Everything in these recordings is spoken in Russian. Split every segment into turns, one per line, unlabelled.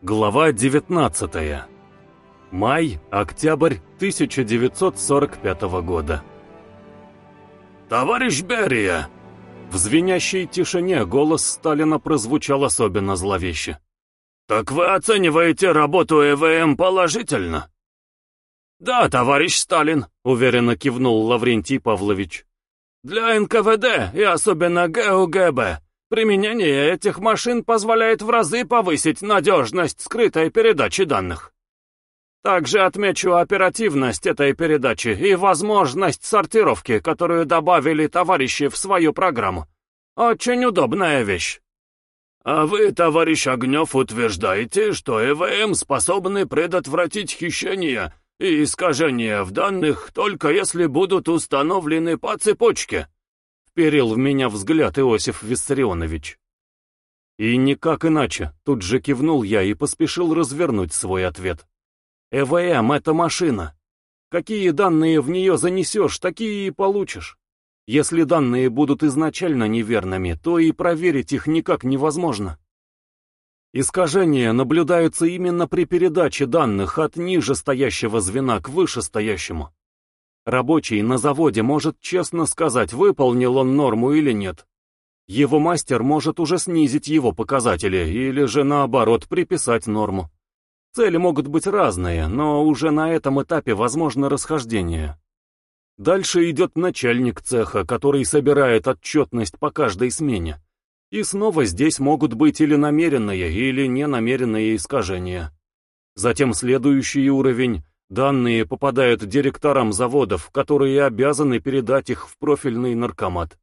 Глава 19. Май-октябрь 1945 года.
«Товарищ Берия!»
В звенящей тишине голос Сталина прозвучал особенно зловеще.
«Так вы оцениваете работу ЭВМ положительно?»
«Да, товарищ Сталин», — уверенно кивнул Лаврентий Павлович.
«Для НКВД и особенно ГУГБ Применение этих машин позволяет в разы повысить надежность скрытой передачи данных. Также отмечу оперативность этой передачи и возможность сортировки, которую добавили товарищи в свою программу. Очень удобная вещь. А вы, товарищ Огнев, утверждаете, что ЭВМ способны предотвратить хищения и искажения в данных, только если будут установлены по цепочке вперил в меня взгляд Иосиф Виссарионович. И никак иначе, тут же кивнул я и поспешил развернуть свой ответ. ЭВМ — это машина. Какие данные в нее занесешь, такие и получишь. Если данные будут изначально неверными, то и проверить их никак невозможно. Искажения наблюдаются именно при передаче данных от ниже стоящего звена к вышестоящему. Рабочий на заводе может честно сказать, выполнил он норму или нет. Его мастер может уже снизить его показатели или же наоборот приписать норму. Цели могут быть разные, но уже на этом этапе возможно расхождение. Дальше идет начальник цеха, который собирает отчетность по каждой смене. И снова здесь могут быть или намеренные, или ненамеренные искажения. Затем следующий уровень Данные попадают директорам заводов, которые обязаны передать их в профильный наркомат.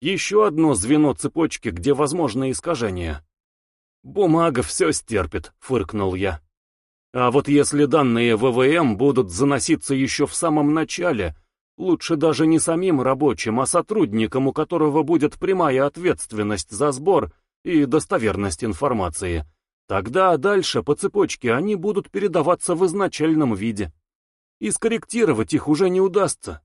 Еще одно звено цепочки, где возможны искажения. «Бумага все стерпит», — фыркнул я. А вот если данные ВВМ будут заноситься еще в самом начале, лучше даже не самим рабочим, а сотрудникам, у которого будет прямая ответственность за сбор и достоверность информации, Тогда дальше по цепочке они будут передаваться в изначальном виде. И скорректировать их уже не удастся.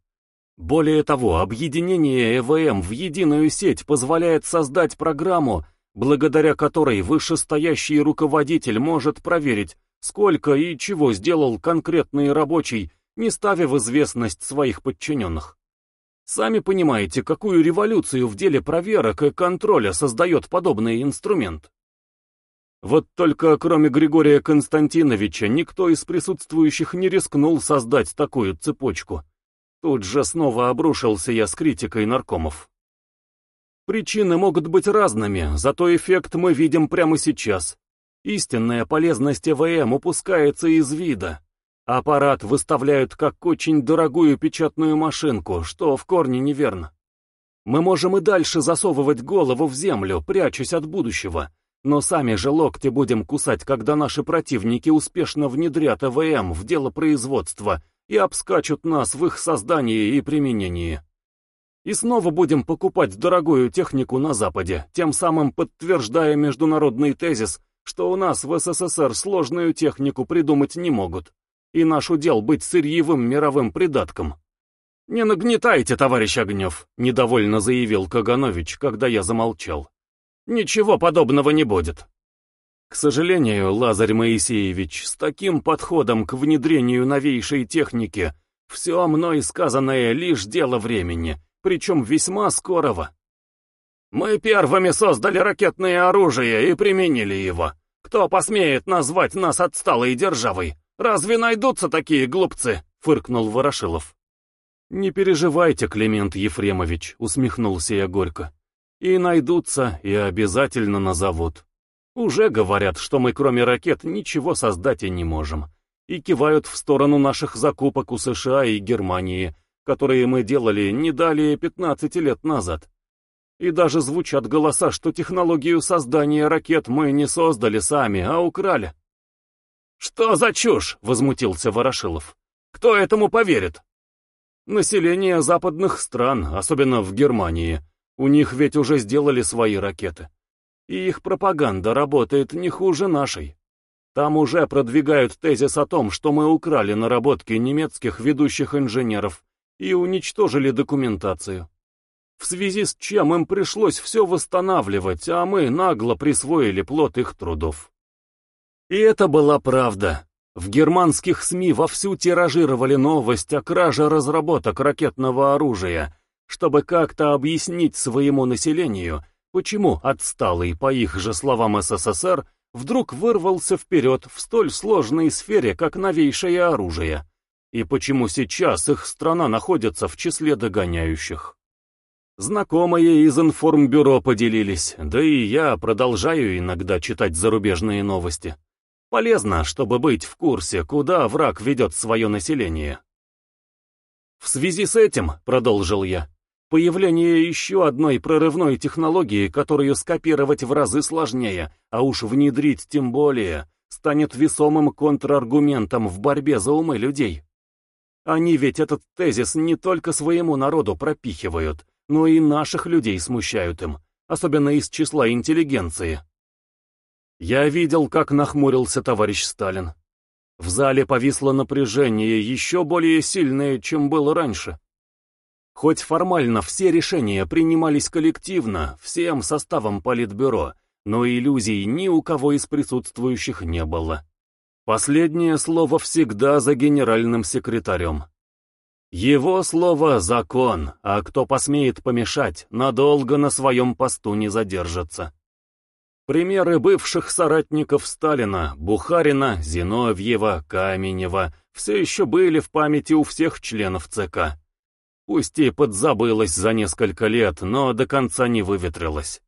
Более того, объединение ЭВМ в единую сеть позволяет создать программу, благодаря которой вышестоящий руководитель может проверить, сколько и чего сделал конкретный рабочий, не ставя в известность своих подчиненных. Сами понимаете, какую революцию в деле проверок и контроля создает подобный инструмент. Вот только кроме Григория Константиновича никто из присутствующих не рискнул создать такую цепочку. Тут же снова обрушился я с критикой наркомов. Причины могут быть разными, зато эффект мы видим прямо сейчас. Истинная полезность ЭВМ упускается из вида. Аппарат выставляют как очень дорогую печатную машинку, что в корне неверно. Мы можем и дальше засовывать голову в землю, прячась от будущего, но сами же локти будем кусать, когда наши противники успешно внедрят АВМ в дело производства и обскачут нас в их создании и применении. И снова будем покупать дорогую технику на Западе, тем самым подтверждая международный тезис, что у нас в СССР сложную технику придумать не могут, и наш удел быть сырьевым мировым придатком. «Не нагнетайте, товарищ Огнев», — недовольно заявил Каганович, когда я замолчал. Ничего подобного не будет. К сожалению, Лазарь Моисеевич, с таким подходом к внедрению новейшей техники, все мной сказанное лишь дело времени, причем весьма скорого. Мы первыми создали ракетное оружие и применили его. Кто посмеет назвать нас отсталой державой? Разве найдутся такие глупцы? Фыркнул Ворошилов. Не переживайте, Климент Ефремович, усмехнулся я горько. И найдутся, и обязательно назовут. Уже говорят, что мы кроме ракет ничего создать и не можем. И кивают в сторону наших закупок у США и Германии, которые мы делали не далее 15 лет назад. И даже звучат голоса, что технологию создания ракет мы не создали сами, а украли. «Что за чушь?» — возмутился Ворошилов. «Кто этому поверит?» Население западных стран, особенно в Германии, у них ведь уже сделали свои ракеты. И их пропаганда работает не хуже нашей. Там уже продвигают тезис о том, что мы украли наработки немецких ведущих инженеров и уничтожили документацию. В связи с чем им пришлось все восстанавливать, а мы нагло присвоили плод их трудов.
И это была правда. В германских СМИ вовсю тиражировали новость о краже разработок ракетного оружия, чтобы как-то объяснить своему населению, почему отсталый, по их же словам СССР, вдруг вырвался вперед в столь сложной сфере, как новейшее оружие, и почему сейчас их страна находится в числе догоняющих. Знакомые из информбюро поделились, да и я продолжаю иногда читать зарубежные новости. Полезно, чтобы быть в курсе, куда враг ведет свое население. В связи с этим, продолжил я, Появление еще одной прорывной технологии, которую скопировать в разы сложнее, а уж внедрить тем более, станет весомым контраргументом в борьбе за умы людей. Они ведь этот тезис не только своему народу пропихивают, но и наших людей смущают им, особенно из числа интеллигенции. Я видел, как нахмурился товарищ Сталин. В зале повисло напряжение, еще более сильное, чем было раньше. Хоть формально все решения принимались коллективно, всем составом Политбюро, но иллюзий ни у кого из присутствующих не было. Последнее слово всегда за генеральным секретарем. Его слово — закон, а кто посмеет помешать, надолго на своем посту не задержится. Примеры бывших соратников Сталина, Бухарина, Зиновьева, Каменева все еще были в памяти у всех членов ЦК. Пусть и подзабылась за несколько лет, но до конца не выветрилась.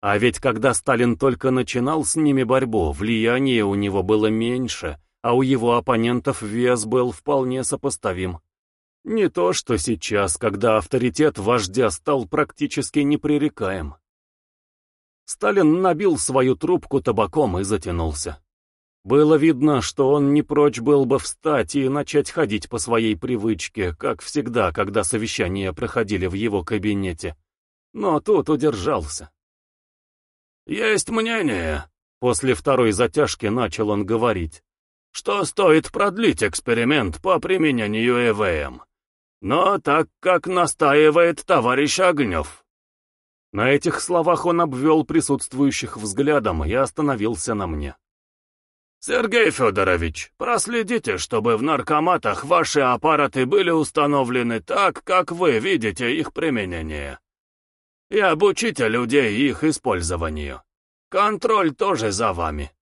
А ведь когда Сталин только начинал с ними борьбу, влияние у него было меньше, а у его оппонентов вес был вполне сопоставим. Не то, что сейчас, когда авторитет вождя стал практически непререкаем. Сталин набил свою трубку табаком и затянулся. Было видно, что он не прочь был бы встать и начать ходить по своей привычке, как всегда, когда совещания проходили в его кабинете. Но тут удержался. «Есть мнение», — после второй затяжки начал он говорить, «что стоит продлить эксперимент по применению ЭВМ. Но так, как настаивает товарищ Огнев». На этих словах он обвел присутствующих взглядом и остановился на мне. «Сергей Федорович, проследите, чтобы в наркоматах ваши аппараты были установлены так, как вы видите их применение. И обучите людей их использованию. Контроль тоже за вами.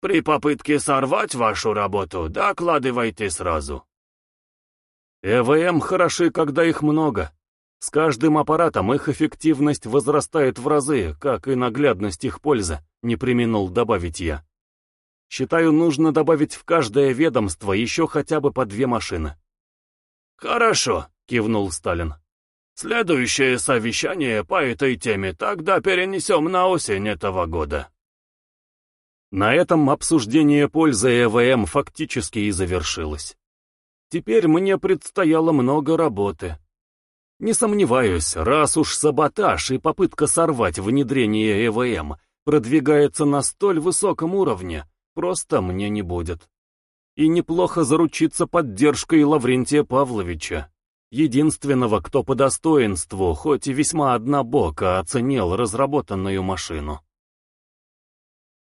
При попытке сорвать вашу работу докладывайте сразу». ЭВМ хороши, когда их много. С каждым аппаратом их эффективность возрастает в разы, как и наглядность их пользы, не применул добавить я. Считаю, нужно добавить в каждое ведомство еще хотя бы по две машины. «Хорошо», — кивнул Сталин. «Следующее совещание по этой теме тогда перенесем на осень этого года». На этом обсуждение пользы ЭВМ фактически и завершилось. Теперь мне предстояло много работы. Не сомневаюсь, раз уж саботаж и попытка сорвать внедрение ЭВМ продвигается на столь высоком уровне, просто мне не будет. И неплохо заручиться поддержкой Лаврентия Павловича, единственного, кто по достоинству, хоть и весьма однобоко оценил разработанную машину.